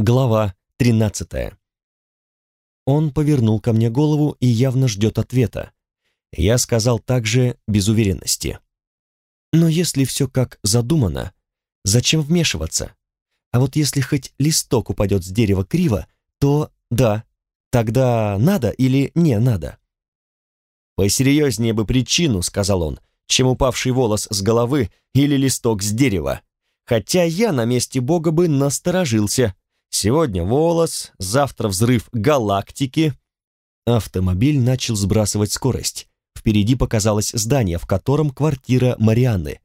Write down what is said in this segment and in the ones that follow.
Глава 13. Он повернул ко мне голову и явно ждет ответа. Я сказал также без уверенности. Но если все как задумано, зачем вмешиваться? А вот если хоть листок упадет с дерева криво, то да, тогда надо или не надо? «Посерьезнее бы причину», — сказал он, «чем упавший волос с головы или листок с дерева. Хотя я на месте Бога бы насторожился». Сегодня волос, завтра взрыв галактики. Автомобиль начал сбрасывать скорость. Впереди показалось здание, в котором квартира Марианны.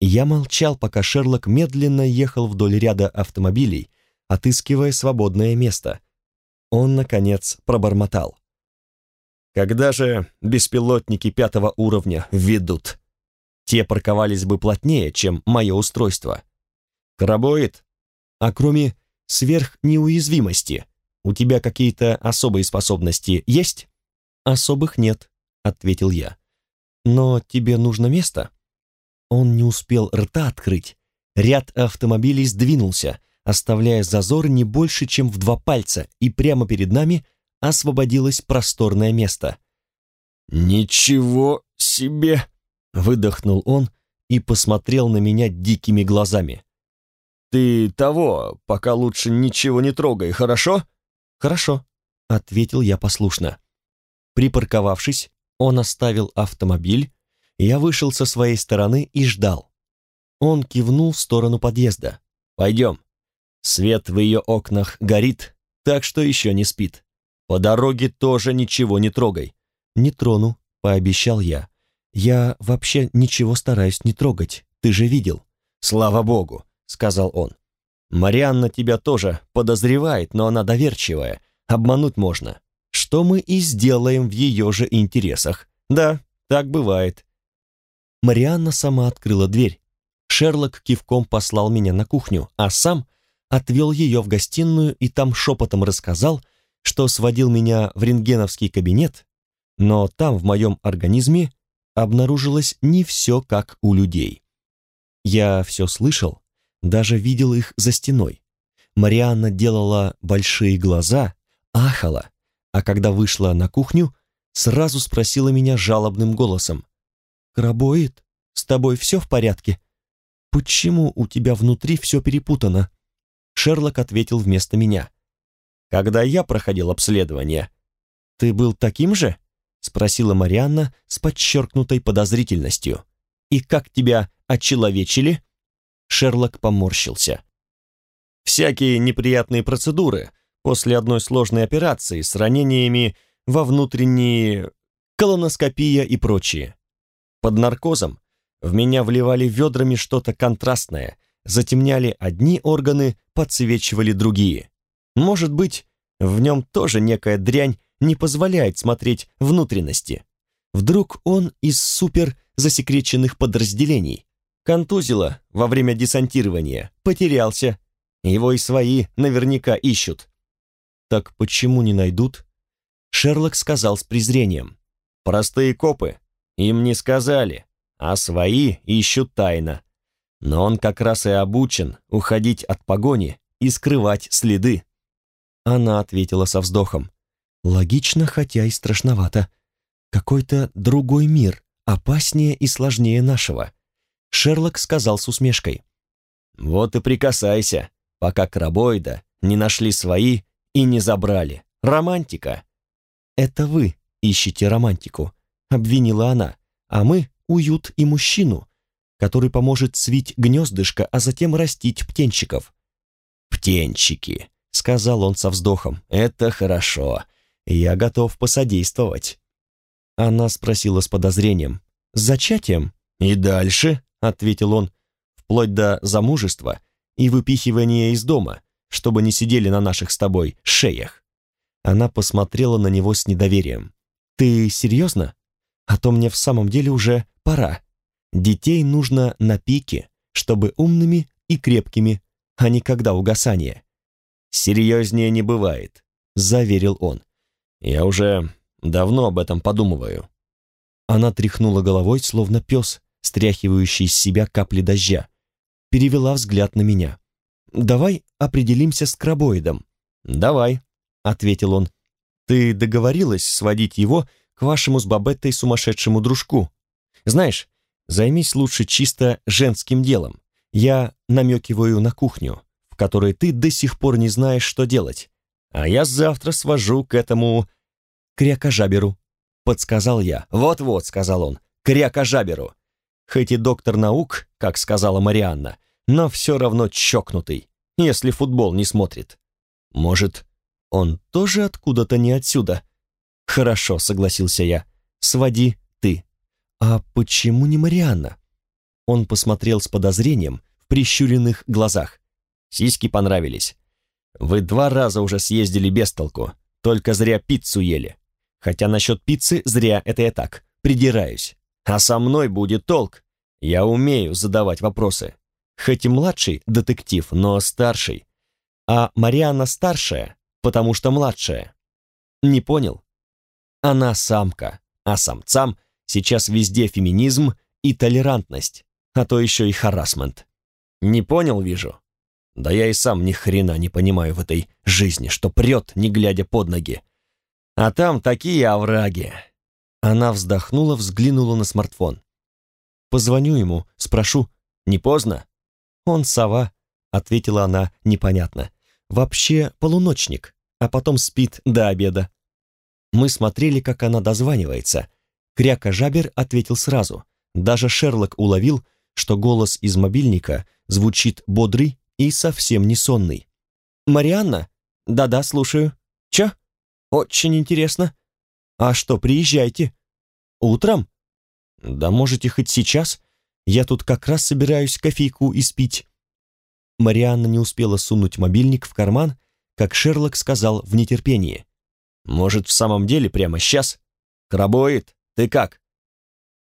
Я молчал, пока Шерлок медленно ехал вдоль ряда автомобилей, отыскивая свободное место. Он, наконец, пробормотал. «Когда же беспилотники пятого уровня введут? Те парковались бы плотнее, чем мое устройство. Крабоид? А кроме сверхнеуязвимости. У тебя какие-то особые способности есть? Особых нет, ответил я. Но тебе нужно место? Он не успел рта открыть. Ряд автомобилей сдвинулся, оставляя зазор не больше, чем в два пальца, и прямо перед нами освободилось просторное место. «Ничего себе!» — выдохнул он и посмотрел на меня дикими глазами. «Ты того, пока лучше ничего не трогай, хорошо?» «Хорошо», — ответил я послушно. Припарковавшись, он оставил автомобиль, я вышел со своей стороны и ждал. Он кивнул в сторону подъезда. «Пойдем. Свет в ее окнах горит, так что еще не спит. По дороге тоже ничего не трогай». «Не трону», — пообещал я. «Я вообще ничего стараюсь не трогать, ты же видел». «Слава богу. — сказал он. «Марианна тебя тоже подозревает, но она доверчивая. Обмануть можно. Что мы и сделаем в ее же интересах. Да, так бывает». Марианна сама открыла дверь. Шерлок кивком послал меня на кухню, а сам отвел ее в гостиную и там шепотом рассказал, что сводил меня в рентгеновский кабинет, но там в моем организме обнаружилось не все как у людей. Я все слышал, даже видел их за стеной. Марианна делала большие глаза, ахала, а когда вышла на кухню, сразу спросила меня жалобным голосом. «Крабоид, с тобой все в порядке? Почему у тебя внутри все перепутано?» Шерлок ответил вместо меня. «Когда я проходил обследование, ты был таким же?» спросила Марианна с подчеркнутой подозрительностью. «И как тебя очеловечили?» Шерлок поморщился. Всякие неприятные процедуры после одной сложной операции с ранениями во внутренние колоноскопия и прочее. Под наркозом в меня вливали ведрами что-то контрастное, затемняли одни органы, подсвечивали другие. Может быть, в нем тоже некая дрянь не позволяет смотреть внутренности. Вдруг он из супер засекреченных подразделений, Контузило во время десантирования, потерялся. Его и свои наверняка ищут. Так почему не найдут? Шерлок сказал с презрением. Простые копы, им не сказали, а свои ищут тайно. Но он как раз и обучен уходить от погони и скрывать следы. Она ответила со вздохом. Логично, хотя и страшновато. Какой-то другой мир, опаснее и сложнее нашего. Шерлок сказал с усмешкой. «Вот и прикасайся, пока крабоида не нашли свои и не забрали. Романтика!» «Это вы ищете романтику», — обвинила она, «а мы — уют и мужчину, который поможет свить гнездышко, а затем растить птенчиков». «Птенчики», — сказал он со вздохом, — «это хорошо. Я готов посодействовать». Она спросила с подозрением, «С зачатием?» «И дальше?» — ответил он, «вплоть до замужества и выпихивания из дома, чтобы не сидели на наших с тобой шеях». Она посмотрела на него с недоверием. «Ты серьезно? А то мне в самом деле уже пора. Детей нужно на пике, чтобы умными и крепкими, а не когда угасание». «Серьезнее не бывает», — заверил он. «Я уже давно об этом подумываю». Она тряхнула головой, словно пес, стряхивающий с себя капли дождя, перевела взгляд на меня. давай определимся с крабоидом». «Давай», — ответил он. «Ты договорилась сводить его к вашему с Бабеттой сумасшедшему дружку. Знаешь, займись лучше чисто женским делом. Я намекиваю на кухню, в которой ты до сих пор не знаешь, что делать. А я завтра свожу к этому крякожаберу», — подсказал я. «Вот-вот», — сказал он, — «крякожаберу». Хоть и доктор наук, как сказала Марианна, но все равно чокнутый, если футбол не смотрит. Может, он тоже откуда-то не отсюда? Хорошо, согласился я. Своди ты. А почему не Марианна? Он посмотрел с подозрением в прищуренных глазах. Сиськи понравились. Вы два раза уже съездили без толку, только зря пиццу ели. Хотя насчет пиццы зря это я так, придираюсь. А со мной будет толк. Я умею задавать вопросы. Хоть и младший детектив, но старший. А Марианна старшая, потому что младшая. Не понял? Она самка, а самцам сейчас везде феминизм и толерантность, а то еще и харасмент. Не понял, вижу. Да я и сам ни хрена не понимаю в этой жизни, что прет, не глядя под ноги. А там такие овраги. Она вздохнула, взглянула на смартфон. Позвоню ему, спрошу, не поздно? Он сова, ответила она непонятно. Вообще полуночник, а потом спит до обеда. Мы смотрели, как она дозванивается. Кряка Жабер ответил сразу. Даже Шерлок уловил, что голос из мобильника звучит бодрый и совсем не сонный. «Марианна? Да-да, слушаю. Чё? Очень интересно. А что, приезжайте. Утром? Да можете хоть сейчас. Я тут как раз собираюсь кофейку испить». Марианна не успела сунуть мобильник в карман, как Шерлок сказал в нетерпении. «Может, в самом деле прямо сейчас? Крабоид, ты как?»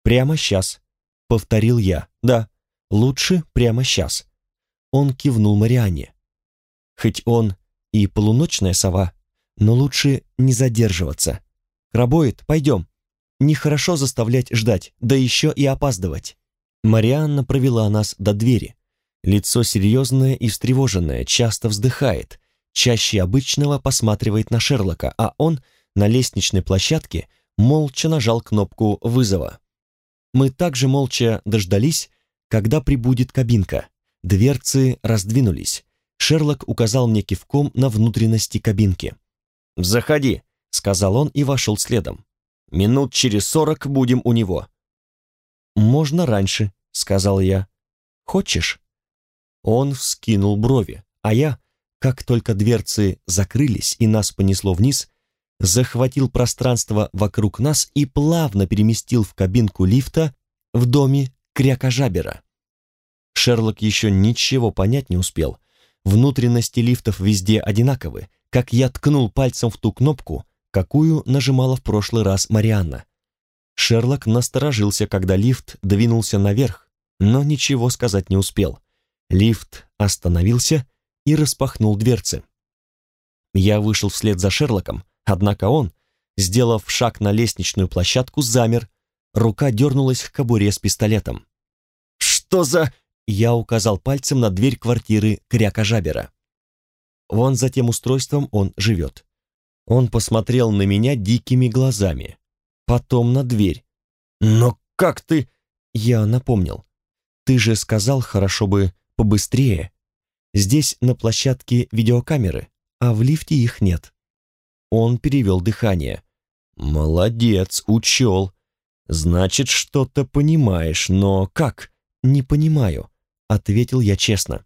«Прямо сейчас», — повторил я. «Да, лучше прямо сейчас». Он кивнул Марианне. Хоть он и полуночная сова, но лучше не задерживаться. «Крабоид, пойдем. Нехорошо заставлять ждать, да еще и опаздывать». Марианна провела нас до двери. Лицо серьезное и встревоженное, часто вздыхает, чаще обычного посматривает на Шерлока, а он на лестничной площадке молча нажал кнопку вызова. Мы также молча дождались, когда прибудет кабинка. Дверцы раздвинулись. Шерлок указал мне кивком на внутренности кабинки. «Заходи», — сказал он и вошел следом. «Минут через сорок будем у него». «Можно раньше», — сказал я. «Хочешь?» Он вскинул брови, а я, как только дверцы закрылись и нас понесло вниз, захватил пространство вокруг нас и плавно переместил в кабинку лифта в доме Крякожабера. Шерлок еще ничего понять не успел. Внутренности лифтов везде одинаковы, как я ткнул пальцем в ту кнопку, какую нажимала в прошлый раз Марианна. Шерлок насторожился, когда лифт двинулся наверх, но ничего сказать не успел. Лифт остановился и распахнул дверцы. Я вышел вслед за Шерлоком, однако он, сделав шаг на лестничную площадку, замер. Рука дернулась к кобуре с пистолетом. «Что за...» Я указал пальцем на дверь квартиры Кряка Жабера. Вон за тем устройством он живет. Он посмотрел на меня дикими глазами потом на дверь. «Но как ты...» Я напомнил. «Ты же сказал, хорошо бы побыстрее. Здесь на площадке видеокамеры, а в лифте их нет». Он перевел дыхание. «Молодец, учел. Значит, что-то понимаешь, но как?» «Не понимаю», — ответил я честно.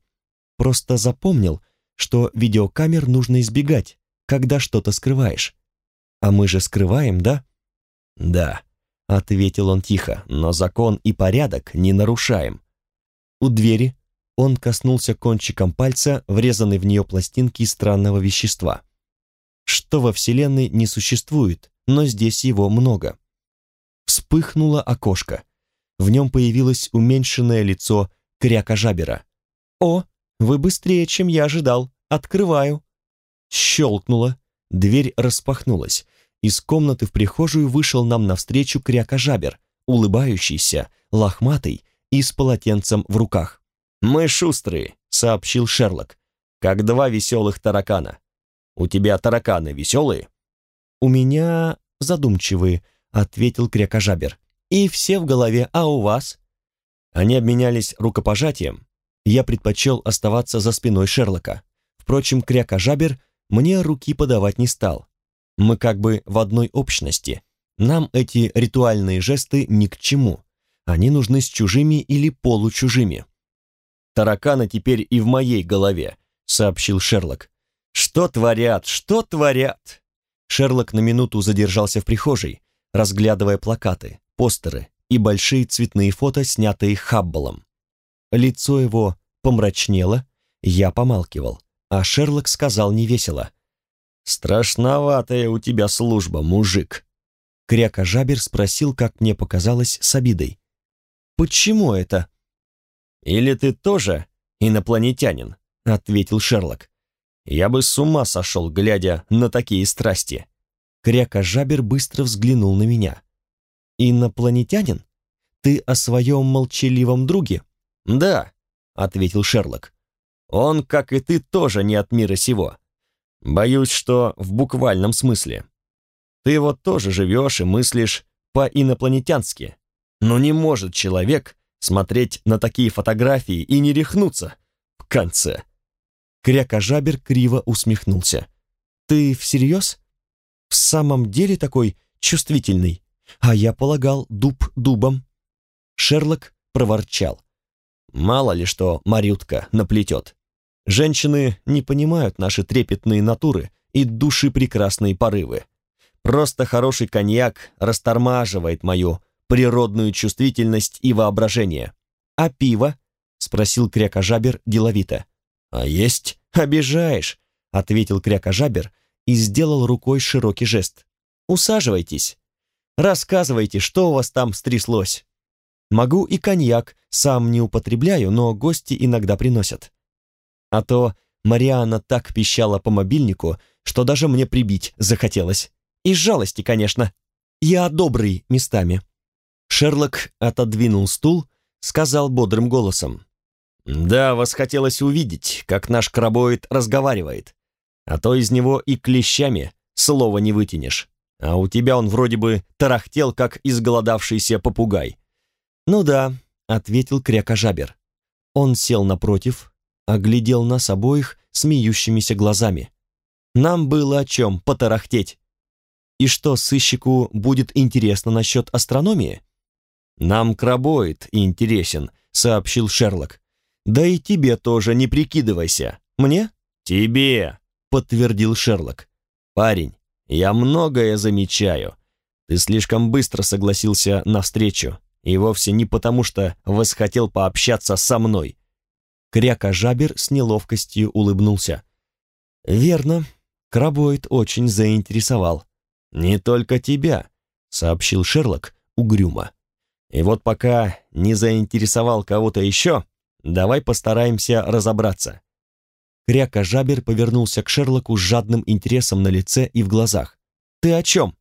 «Просто запомнил, что видеокамер нужно избегать, когда что-то скрываешь. А мы же скрываем, да?» «Да», — ответил он тихо, — «но закон и порядок не нарушаем». У двери он коснулся кончиком пальца, врезанной в нее пластинки странного вещества. Что во Вселенной не существует, но здесь его много. Вспыхнуло окошко. В нем появилось уменьшенное лицо кряка Жабера. «О, вы быстрее, чем я ожидал. Открываю». Щелкнуло. Дверь распахнулась. Из комнаты в прихожую вышел нам навстречу кряка-жабер, улыбающийся, лохматый и с полотенцем в руках. «Мы шустрые», — сообщил Шерлок. как два веселых таракана. У тебя тараканы веселые?» «У меня задумчивые», — ответил крякожабер. «И все в голове, а у вас?» Они обменялись рукопожатием. Я предпочел оставаться за спиной Шерлока. Впрочем, крякожабер мне руки подавать не стал. Мы как бы в одной общности. Нам эти ритуальные жесты ни к чему. Они нужны с чужими или получужими. «Тараканы теперь и в моей голове», — сообщил Шерлок. «Что творят, что творят?» Шерлок на минуту задержался в прихожей, разглядывая плакаты, постеры и большие цветные фото, снятые Хаббалом. Лицо его помрачнело, я помалкивал, а Шерлок сказал невесело. «Страшноватая у тебя служба, мужик!» Кряка Жабер спросил, как мне показалось, с обидой. «Почему это?» «Или ты тоже инопланетянин?» — ответил Шерлок. «Я бы с ума сошел, глядя на такие страсти». Кряка Жабер быстро взглянул на меня. «Инопланетянин? Ты о своем молчаливом друге?» «Да», — ответил Шерлок. «Он, как и ты, тоже не от мира сего. Боюсь, что в буквальном смысле. Ты вот тоже живешь и мыслишь по-инопланетянски. Но не может человек смотреть на такие фотографии и не рехнуться в конце». Крякожабер криво усмехнулся. «Ты всерьез? В самом деле такой чувствительный? А я полагал, дуб дубом». Шерлок проворчал. «Мало ли что Марютка наплетет. Женщины не понимают наши трепетные натуры и души прекрасные порывы. Просто хороший коньяк растормаживает мою природную чувствительность и воображение. А пиво?» — спросил крякожабер деловито. «А есть? Обижаешь!» — ответил крякожабер и сделал рукой широкий жест. «Усаживайтесь. Рассказывайте, что у вас там стряслось. Могу и коньяк, сам не употребляю, но гости иногда приносят. А то Мариана так пищала по мобильнику, что даже мне прибить захотелось. Из жалости, конечно. Я добрый местами». Шерлок отодвинул стул, сказал бодрым голосом. «Да, вас хотелось увидеть, как наш крабоид разговаривает. А то из него и клещами слова не вытянешь. А у тебя он вроде бы тарахтел, как изголодавшийся попугай». «Ну да», — ответил крякожабер. Он сел напротив, оглядел нас обоих смеющимися глазами. Нам было о чем потарахтеть. И что, сыщику будет интересно насчет астрономии? «Нам крабоид интересен», — сообщил Шерлок. «Да и тебе тоже не прикидывайся. Мне?» «Тебе», — подтвердил Шерлок. «Парень, я многое замечаю. Ты слишком быстро согласился на встречу, и вовсе не потому, что восхотел пообщаться со мной». Кряка Жабер с неловкостью улыбнулся. «Верно, крабоид очень заинтересовал». «Не только тебя», — сообщил Шерлок угрюмо. «И вот пока не заинтересовал кого-то еще, Давай постараемся разобраться». Кряка Жабер повернулся к Шерлоку с жадным интересом на лице и в глазах. «Ты о чем?»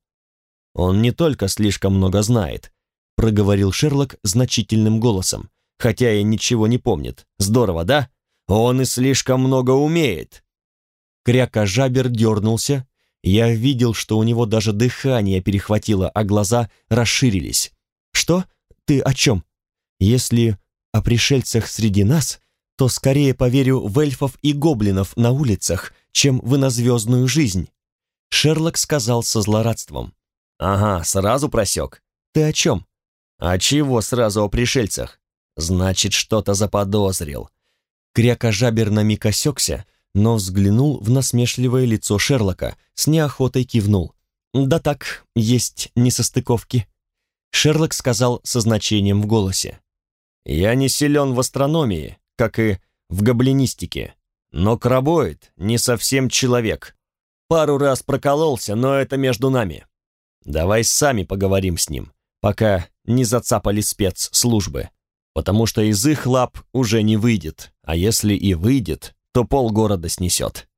«Он не только слишком много знает», — проговорил Шерлок значительным голосом, хотя и ничего не помнит. «Здорово, да? Он и слишком много умеет». Кряка Жабер дернулся. Я видел, что у него даже дыхание перехватило, а глаза расширились. «Что? Ты о чем? Если о пришельцах среди нас, то скорее поверю в эльфов и гоблинов на улицах, чем в инозвездную жизнь. Шерлок сказал со злорадством. «Ага, сразу просек. Ты о чем?» «А чего сразу о пришельцах?» «Значит, что-то заподозрил». Крякожабер на миг осекся, но взглянул в насмешливое лицо Шерлока, с неохотой кивнул. «Да так, есть несостыковки». Шерлок сказал со значением в голосе. Я не силен в астрономии, как и в гоблинистике, но крабоид не совсем человек. Пару раз прокололся, но это между нами. Давай сами поговорим с ним, пока не зацапали спецслужбы, потому что из их лап уже не выйдет, а если и выйдет, то полгорода снесет.